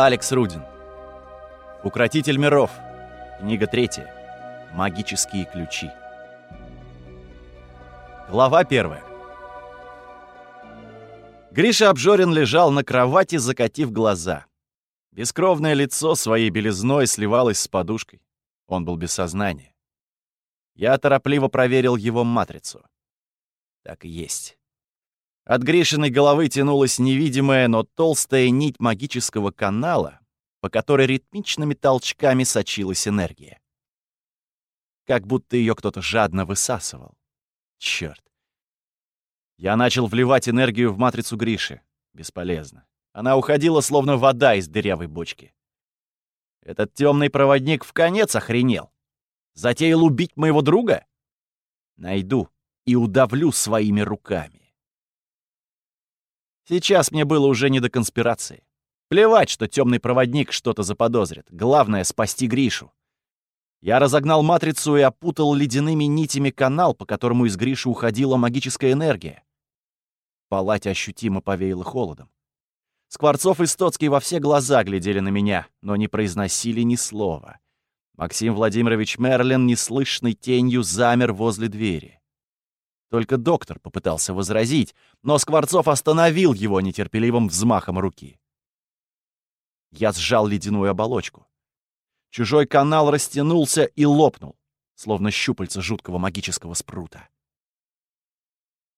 Алекс Рудин. Укротитель миров. Книга третья. Магические ключи. Глава первая. Гриша Обжорин лежал на кровати, закатив глаза. Бескровное лицо своей белизной сливалось с подушкой. Он был без сознания. Я торопливо проверил его матрицу. Так и есть. От Гришиной головы тянулась невидимая, но толстая нить магического канала, по которой ритмичными толчками сочилась энергия. Как будто ее кто-то жадно высасывал. Черт. Я начал вливать энергию в матрицу Гриши. Бесполезно. Она уходила, словно вода из дырявой бочки. Этот темный проводник в конец охренел. Затеял убить моего друга? Найду и удавлю своими руками. Сейчас мне было уже не до конспирации. Плевать, что темный проводник что-то заподозрит. Главное — спасти Гришу. Я разогнал матрицу и опутал ледяными нитями канал, по которому из Гриши уходила магическая энергия. В палате ощутимо повеяло холодом. Скворцов и Стоцкий во все глаза глядели на меня, но не произносили ни слова. Максим Владимирович Мерлин неслышной тенью замер возле двери. Только доктор попытался возразить, но Скворцов остановил его нетерпеливым взмахом руки. Я сжал ледяную оболочку. Чужой канал растянулся и лопнул, словно щупальца жуткого магического спрута.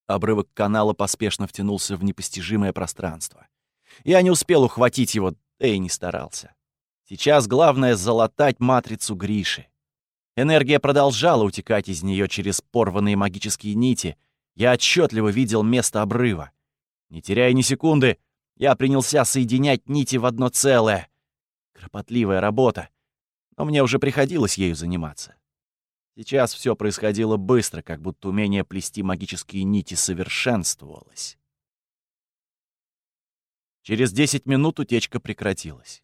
Обрывок канала поспешно втянулся в непостижимое пространство. Я не успел ухватить его, да и не старался. Сейчас главное — залатать матрицу Гриши. Энергия продолжала утекать из нее через порванные магические нити. Я отчетливо видел место обрыва. Не теряя ни секунды, я принялся соединять нити в одно целое. Кропотливая работа, но мне уже приходилось ею заниматься. Сейчас все происходило быстро, как будто умение плести магические нити совершенствовалось. Через 10 минут утечка прекратилась.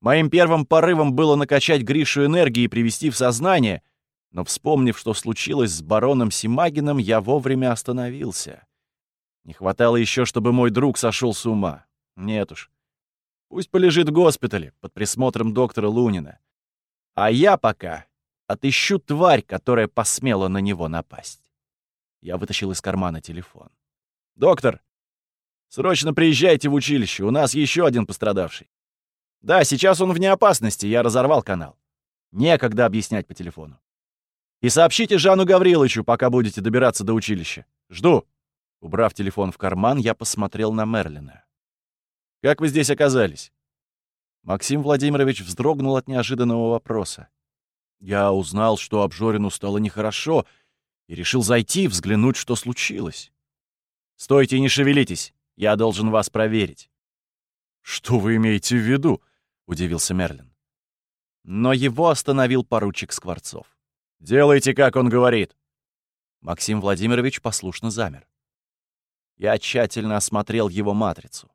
Моим первым порывом было накачать Гришу энергией и привести в сознание, но, вспомнив, что случилось с бароном Симагином, я вовремя остановился. Не хватало еще, чтобы мой друг сошел с ума. Нет уж. Пусть полежит в госпитале под присмотром доктора Лунина. А я пока отыщу тварь, которая посмела на него напасть. Я вытащил из кармана телефон. «Доктор, срочно приезжайте в училище, у нас еще один пострадавший». Да, сейчас он вне опасности, я разорвал канал. Некогда объяснять по телефону. И сообщите Жану Гавриловичу, пока будете добираться до училища. Жду. Убрав телефон в карман, я посмотрел на Мерлина. «Как вы здесь оказались?» Максим Владимирович вздрогнул от неожиданного вопроса. Я узнал, что Обжорину стало нехорошо, и решил зайти, взглянуть, что случилось. «Стойте и не шевелитесь, я должен вас проверить». «Что вы имеете в виду?» Удивился Мерлин. Но его остановил поручик Скворцов. «Делайте, как он говорит!» Максим Владимирович послушно замер. Я тщательно осмотрел его матрицу.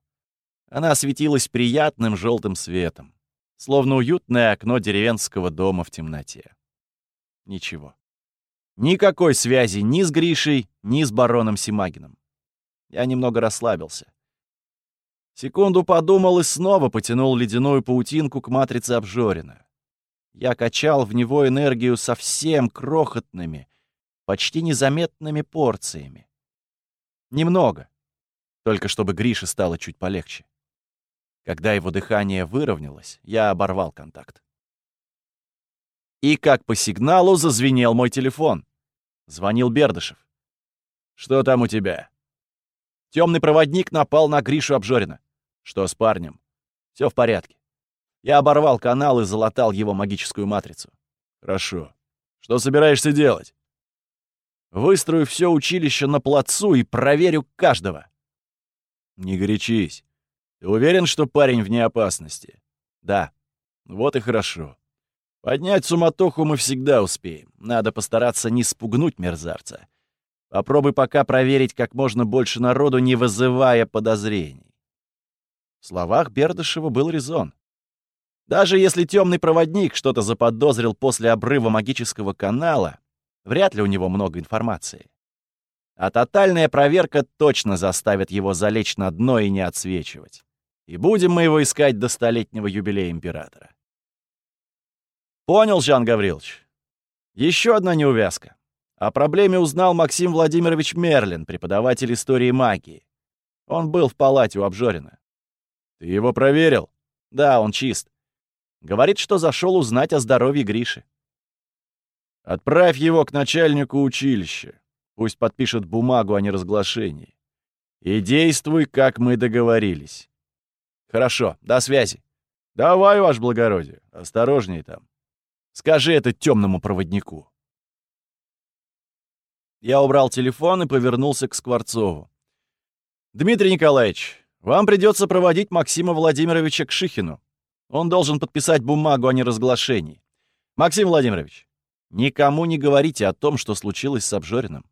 Она светилась приятным желтым светом, словно уютное окно деревенского дома в темноте. Ничего. Никакой связи ни с Гришей, ни с бароном Симагином. Я немного расслабился. Секунду подумал и снова потянул ледяную паутинку к матрице обжорина. Я качал в него энергию совсем крохотными, почти незаметными порциями. Немного, только чтобы Грише стало чуть полегче. Когда его дыхание выровнялось, я оборвал контакт. И как по сигналу зазвенел мой телефон. Звонил Бердышев. «Что там у тебя?» Темный проводник напал на Гришу Обжорина. Что с парнем? Все в порядке. Я оборвал канал и залатал его магическую матрицу. Хорошо. Что собираешься делать? Выстрою все училище на плацу и проверю каждого. Не горячись. Ты уверен, что парень вне опасности? Да. Вот и хорошо. Поднять суматоху мы всегда успеем. Надо постараться не спугнуть мерзавца. Попробуй пока проверить как можно больше народу, не вызывая подозрений. В словах Бердышева был резон. Даже если темный проводник что-то заподозрил после обрыва магического канала, вряд ли у него много информации. А тотальная проверка точно заставит его залечь на дно и не отсвечивать. И будем мы его искать до столетнего юбилея императора. Понял, Жан Гаврилович. Еще одна неувязка. О проблеме узнал Максим Владимирович Мерлин, преподаватель истории магии. Он был в палате у Обжорина. Ты его проверил? Да, он чист. Говорит, что зашел узнать о здоровье Гриши. Отправь его к начальнику училища. Пусть подпишет бумагу о неразглашении. И действуй, как мы договорились. Хорошо, до связи. Давай, ваше благородие, осторожней там. Скажи это темному проводнику. Я убрал телефон и повернулся к Скворцову. «Дмитрий Николаевич, вам придется проводить Максима Владимировича к Шихину. Он должен подписать бумагу о неразглашении. Максим Владимирович, никому не говорите о том, что случилось с Обжориным.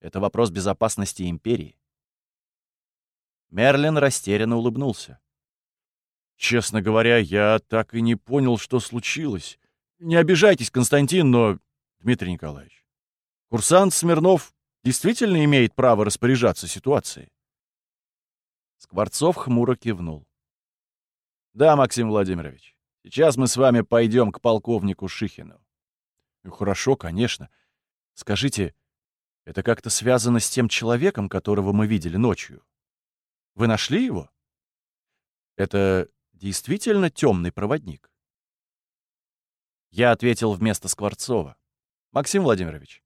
Это вопрос безопасности империи». Мерлин растерянно улыбнулся. «Честно говоря, я так и не понял, что случилось. Не обижайтесь, Константин, но... Дмитрий Николаевич, Курсант Смирнов действительно имеет право распоряжаться ситуацией. Скворцов хмуро кивнул. «Да, Максим Владимирович, сейчас мы с вами пойдем к полковнику Шихину». Ну, «Хорошо, конечно. Скажите, это как-то связано с тем человеком, которого мы видели ночью? Вы нашли его? Это действительно темный проводник?» Я ответил вместо Скворцова. «Максим Владимирович,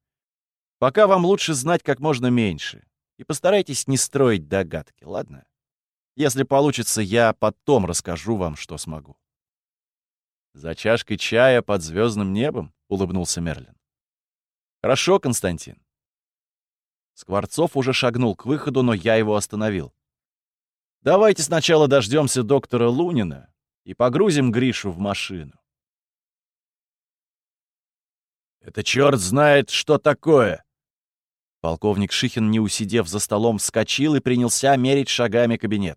Пока вам лучше знать как можно меньше. И постарайтесь не строить догадки, ладно? Если получится, я потом расскажу вам, что смогу. «За чашкой чая под звездным небом?» — улыбнулся Мерлин. «Хорошо, Константин». Скворцов уже шагнул к выходу, но я его остановил. «Давайте сначала дождемся доктора Лунина и погрузим Гришу в машину». «Это черт знает, что такое!» Полковник Шихин, не усидев за столом, вскочил и принялся мерить шагами кабинет.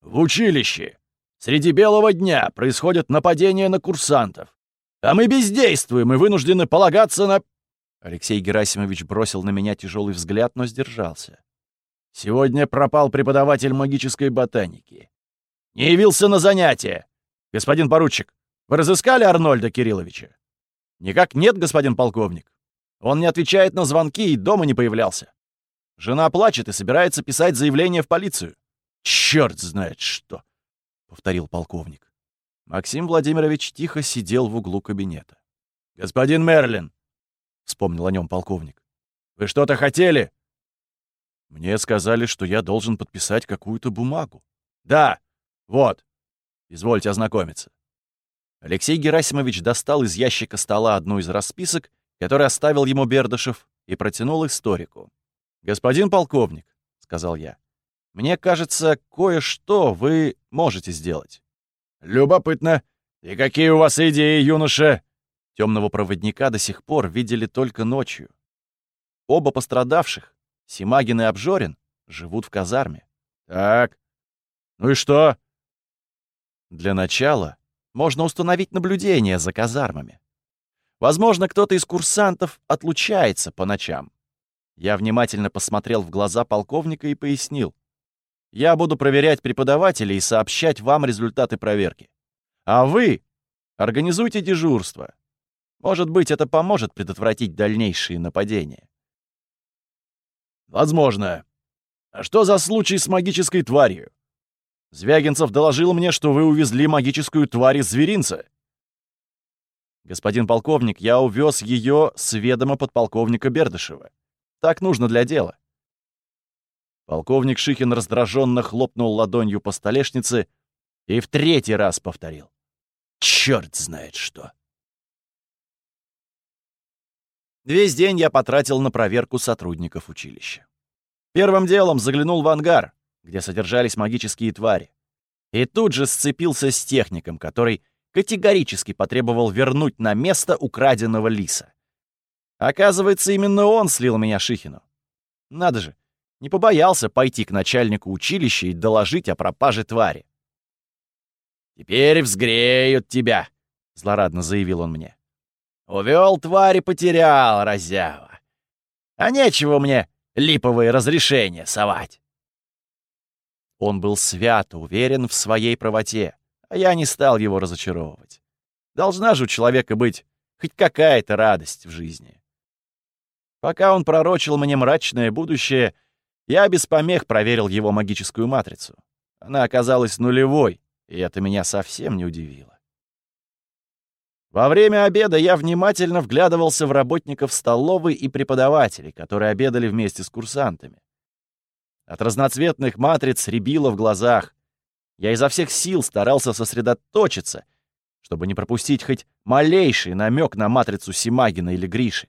«В училище! Среди белого дня происходят нападения на курсантов. А мы бездействуем и вынуждены полагаться на...» Алексей Герасимович бросил на меня тяжелый взгляд, но сдержался. «Сегодня пропал преподаватель магической ботаники. Не явился на занятия. Господин поручик, вы разыскали Арнольда Кирилловича?» «Никак нет, господин полковник. Он не отвечает на звонки и дома не появлялся. Жена плачет и собирается писать заявление в полицию. Черт знает что!» — повторил полковник. Максим Владимирович тихо сидел в углу кабинета. «Господин Мерлин!» — вспомнил о нем полковник. «Вы что-то хотели?» «Мне сказали, что я должен подписать какую-то бумагу». «Да, вот. Извольте ознакомиться». Алексей Герасимович достал из ящика стола одну из расписок который оставил ему Бердышев, и протянул историку. «Господин полковник», — сказал я, — «мне кажется, кое-что вы можете сделать». «Любопытно. И какие у вас идеи, юноша?» Темного проводника до сих пор видели только ночью. Оба пострадавших, Симагин и Обжорин, живут в казарме. «Так. Ну и что?» Для начала можно установить наблюдение за казармами. Возможно, кто-то из курсантов отлучается по ночам. Я внимательно посмотрел в глаза полковника и пояснил. Я буду проверять преподавателей и сообщать вам результаты проверки. А вы организуйте дежурство. Может быть, это поможет предотвратить дальнейшие нападения. Возможно. А что за случай с магической тварью? Звягинцев доложил мне, что вы увезли магическую тварь из зверинца. «Господин полковник, я увез ее с ведома подполковника Бердышева. Так нужно для дела». Полковник Шихин раздраженно хлопнул ладонью по столешнице и в третий раз повторил. «Черт знает что!» Весь день я потратил на проверку сотрудников училища. Первым делом заглянул в ангар, где содержались магические твари. И тут же сцепился с техником, который категорически потребовал вернуть на место украденного лиса. Оказывается, именно он слил меня Шихину. Надо же, не побоялся пойти к начальнику училища и доложить о пропаже твари. «Теперь взгреют тебя», — злорадно заявил он мне. «Увел тварь и потерял, разява. А нечего мне липовые разрешения совать». Он был свято уверен в своей правоте, а я не стал его разочаровывать. Должна же у человека быть хоть какая-то радость в жизни. Пока он пророчил мне мрачное будущее, я без помех проверил его магическую матрицу. Она оказалась нулевой, и это меня совсем не удивило. Во время обеда я внимательно вглядывался в работников столовой и преподавателей, которые обедали вместе с курсантами. От разноцветных матриц рябило в глазах. Я изо всех сил старался сосредоточиться, чтобы не пропустить хоть малейший намек на матрицу Симагина или Гриши.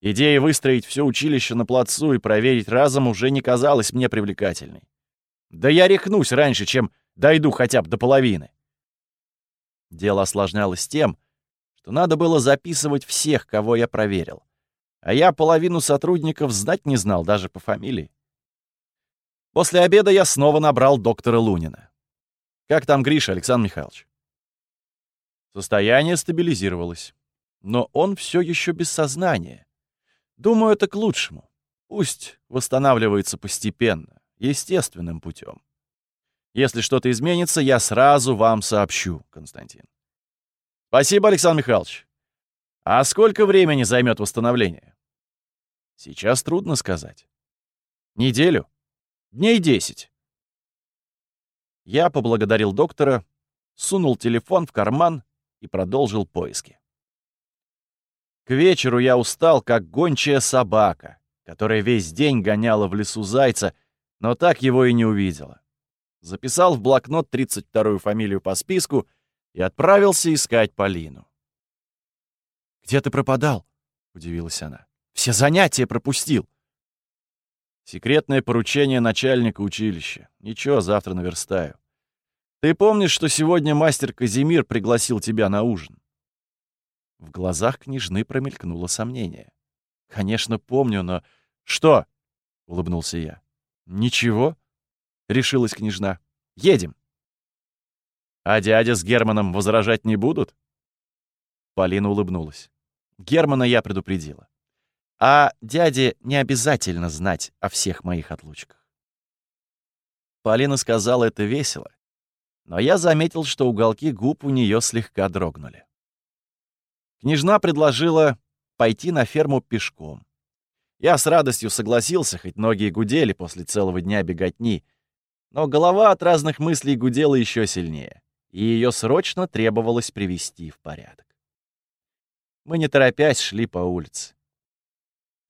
Идея выстроить все училище на плацу и проверить разом уже не казалась мне привлекательной. Да я рехнусь раньше, чем дойду хотя бы до половины. Дело осложнялось тем, что надо было записывать всех, кого я проверил. А я половину сотрудников знать не знал даже по фамилии. После обеда я снова набрал доктора Лунина. «Как там Гриша, Александр Михайлович?» Состояние стабилизировалось. Но он все еще без сознания. Думаю, это к лучшему. Пусть восстанавливается постепенно, естественным путем. Если что-то изменится, я сразу вам сообщу, Константин. Спасибо, Александр Михайлович. А сколько времени займет восстановление? Сейчас трудно сказать. Неделю? Дней десять. Я поблагодарил доктора, сунул телефон в карман и продолжил поиски. К вечеру я устал, как гончая собака, которая весь день гоняла в лесу зайца, но так его и не увидела. Записал в блокнот 32-ю фамилию по списку и отправился искать Полину. «Где ты пропадал?» — удивилась она. «Все занятия пропустил». Секретное поручение начальника училища. Ничего, завтра наверстаю. Ты помнишь, что сегодня мастер Казимир пригласил тебя на ужин? В глазах княжны промелькнуло сомнение. «Конечно, помню, но...» «Что?» — улыбнулся я. «Ничего», — решилась княжна. «Едем». «А дядя с Германом возражать не будут?» Полина улыбнулась. Германа я предупредила. А дяде не обязательно знать о всех моих отлучках. Полина сказала это весело, но я заметил, что уголки губ у нее слегка дрогнули. Княжна предложила пойти на ферму пешком. Я с радостью согласился, хоть ноги и гудели после целого дня беготни, но голова от разных мыслей гудела еще сильнее, и ее срочно требовалось привести в порядок. Мы, не торопясь, шли по улице.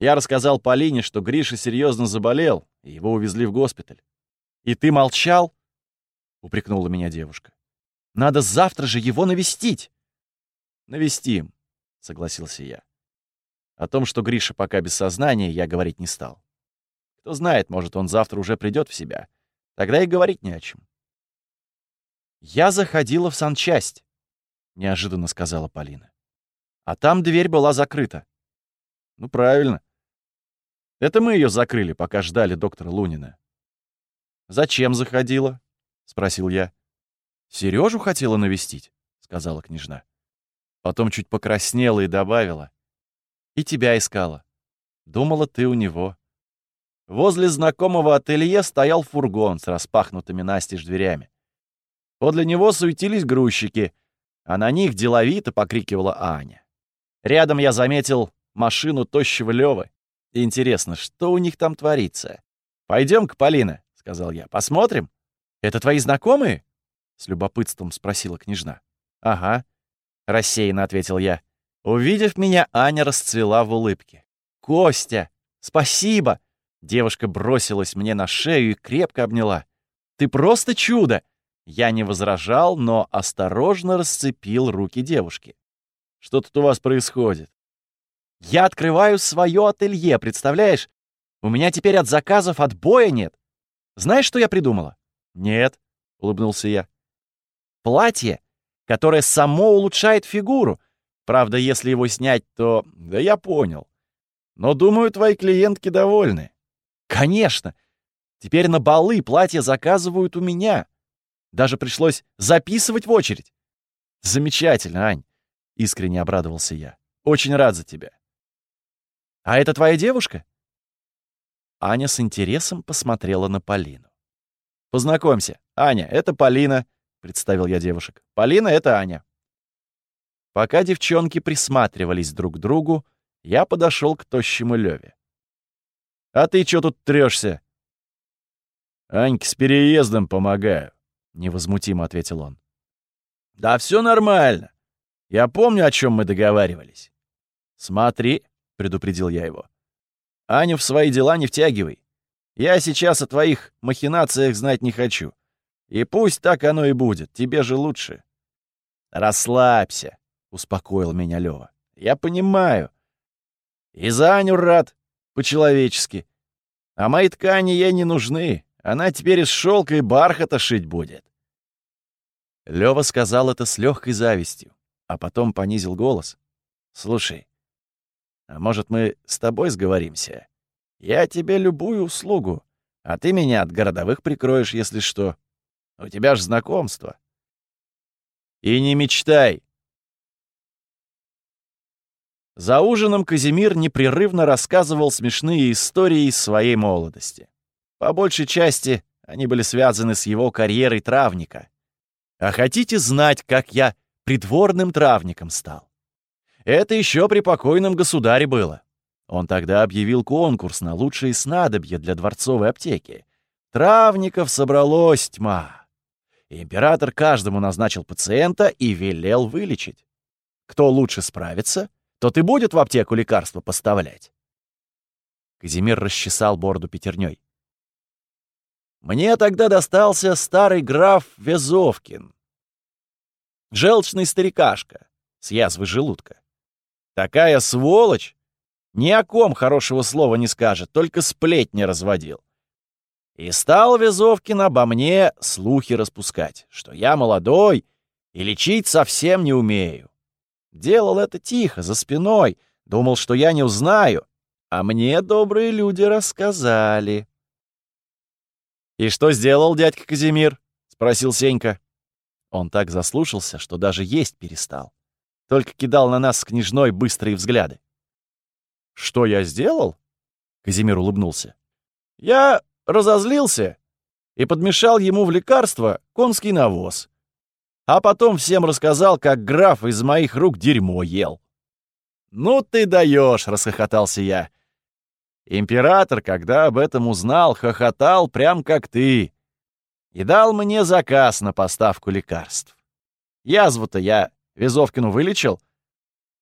Я рассказал Полине, что Гриша серьезно заболел, и его увезли в госпиталь. «И ты молчал?» — упрекнула меня девушка. «Надо завтра же его навестить!» «Навестим», — согласился я. О том, что Гриша пока без сознания, я говорить не стал. Кто знает, может, он завтра уже придет в себя. Тогда и говорить не о чем. «Я заходила в санчасть», — неожиданно сказала Полина. «А там дверь была закрыта». «Ну, правильно. Это мы ее закрыли, пока ждали доктора Лунина». «Зачем заходила?» — спросил я. «Сережу хотела навестить», — сказала княжна. Потом чуть покраснела и добавила. «И тебя искала. Думала, ты у него». Возле знакомого ателье стоял фургон с распахнутыми настежь дверями. Подле него суетились грузчики, а на них деловито покрикивала Аня. Рядом я заметил машину тощего Лёвы. Интересно, что у них там творится? «Пойдем-ка, Полина», — сказал я, — «посмотрим». «Это твои знакомые?» — с любопытством спросила княжна. «Ага», — рассеянно ответил я. Увидев меня, Аня расцвела в улыбке. «Костя! Спасибо!» Девушка бросилась мне на шею и крепко обняла. «Ты просто чудо!» Я не возражал, но осторожно расцепил руки девушки. «Что тут у вас происходит?» «Я открываю свое ателье, представляешь? У меня теперь от заказов отбоя нет. Знаешь, что я придумала?» «Нет», — улыбнулся я. «Платье которое само улучшает фигуру. Правда, если его снять, то... Да я понял. Но, думаю, твои клиентки довольны. Конечно. Теперь на балы платья заказывают у меня. Даже пришлось записывать в очередь. Замечательно, Ань. Искренне обрадовался я. Очень рад за тебя. А это твоя девушка? Аня с интересом посмотрела на Полину. Познакомься, Аня, это Полина», — представил я девушек. «Полина — это Аня». Пока девчонки присматривались друг к другу, я подошел к тощему Леве. «А ты чё тут трёшься?» «Аньке с переездом помогаю», — невозмутимо ответил он. «Да все нормально. Я помню, о чем мы договаривались». «Смотри», — предупредил я его. «Аню в свои дела не втягивай. Я сейчас о твоих махинациях знать не хочу. И пусть так оно и будет, тебе же лучше». «Расслабься», — успокоил меня Лёва. «Я понимаю. И за Аню рад, по-человечески. А мои ткани ей не нужны. Она теперь из шелка и бархата шить будет». Лёва сказал это с легкой завистью, а потом понизил голос. «Слушай, а может, мы с тобой сговоримся? Я тебе любую услугу, а ты меня от городовых прикроешь, если что. У тебя ж знакомство. И не мечтай. За ужином Казимир непрерывно рассказывал смешные истории из своей молодости. По большей части они были связаны с его карьерой травника. А хотите знать, как я придворным травником стал? Это еще при покойном государе было. Он тогда объявил конкурс на лучшие снадобья для дворцовой аптеки. Травников собралось тьма. Император каждому назначил пациента и велел вылечить. Кто лучше справится, тот и будет в аптеку лекарства поставлять. Казимир расчесал бороду пятерней. Мне тогда достался старый граф Везовкин. Желчный старикашка с язвой желудка. Такая сволочь, ни о ком хорошего слова не скажет, только сплетни разводил. И стал Везовкин обо мне слухи распускать, что я молодой и лечить совсем не умею. Делал это тихо, за спиной, думал, что я не узнаю, а мне добрые люди рассказали. «И что сделал дядька Казимир?» — спросил Сенька. Он так заслушался, что даже есть перестал. Только кидал на нас с княжной быстрые взгляды. «Что я сделал?» — Казимир улыбнулся. «Я разозлился и подмешал ему в лекарство конский навоз. А потом всем рассказал, как граф из моих рук дерьмо ел». «Ну ты даешь!» — расхохотался я. Император, когда об этом узнал, хохотал прям как ты. И дал мне заказ на поставку лекарств. Язву-то я Везовкину вылечил,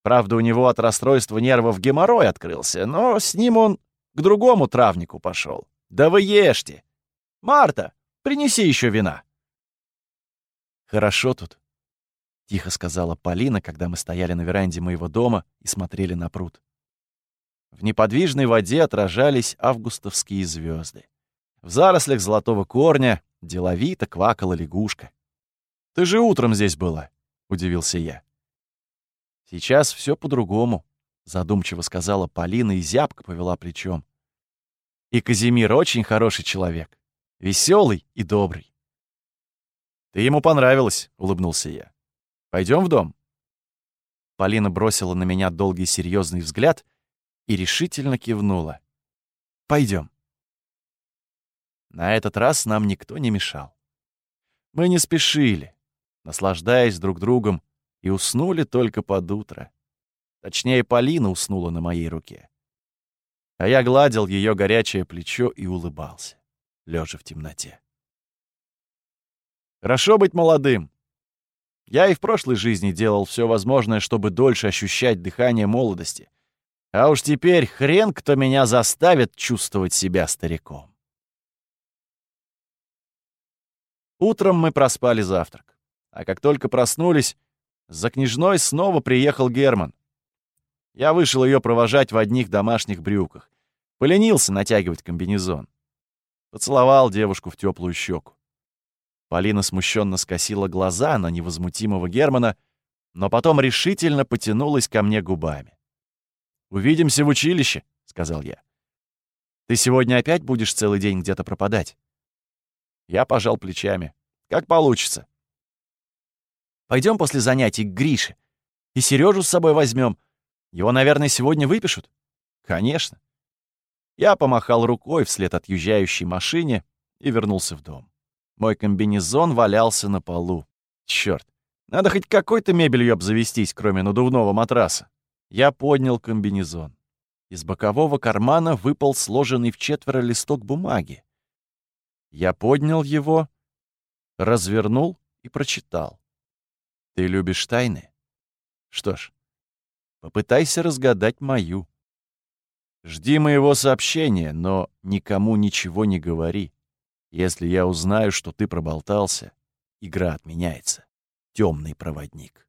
Правда, у него от расстройства нервов геморрой открылся, но с ним он к другому травнику пошел. Да вы ешьте! Марта, принеси еще вина. Хорошо тут, — тихо сказала Полина, когда мы стояли на веранде моего дома и смотрели на пруд. В неподвижной воде отражались августовские звезды. В зарослях золотого корня деловито квакала лягушка. «Ты же утром здесь была», — удивился я. Сейчас все по-другому, задумчиво сказала Полина и зябко повела плечом. И Казимир очень хороший человек, веселый и добрый. Ты ему понравилась, улыбнулся я. Пойдем в дом. Полина бросила на меня долгий серьезный взгляд и решительно кивнула. Пойдем. На этот раз нам никто не мешал. Мы не спешили, наслаждаясь друг другом и уснули только под утро. Точнее, Полина уснула на моей руке. А я гладил ее горячее плечо и улыбался, лежа в темноте. Хорошо быть молодым. Я и в прошлой жизни делал все возможное, чтобы дольше ощущать дыхание молодости. А уж теперь хрен кто меня заставит чувствовать себя стариком. Утром мы проспали завтрак. А как только проснулись, за княжной снова приехал Герман. Я вышел ее провожать в одних домашних брюках. Поленился натягивать комбинезон. Поцеловал девушку в теплую щеку. Полина смущенно скосила глаза на невозмутимого Германа, но потом решительно потянулась ко мне губами. «Увидимся в училище», — сказал я. «Ты сегодня опять будешь целый день где-то пропадать?» Я пожал плечами. «Как получится. Пойдем после занятий к Грише. И Сережу с собой возьмем. Его, наверное, сегодня выпишут? Конечно. Я помахал рукой вслед отъезжающей машине и вернулся в дом. Мой комбинезон валялся на полу. Чёрт, надо хоть какой-то мебелью обзавестись, кроме надувного матраса. Я поднял комбинезон. Из бокового кармана выпал сложенный в четверо листок бумаги. Я поднял его, развернул и прочитал. «Ты любишь тайны? Что ж, попытайся разгадать мою. Жди моего сообщения, но никому ничего не говори. Если я узнаю, что ты проболтался, игра отменяется. Темный проводник».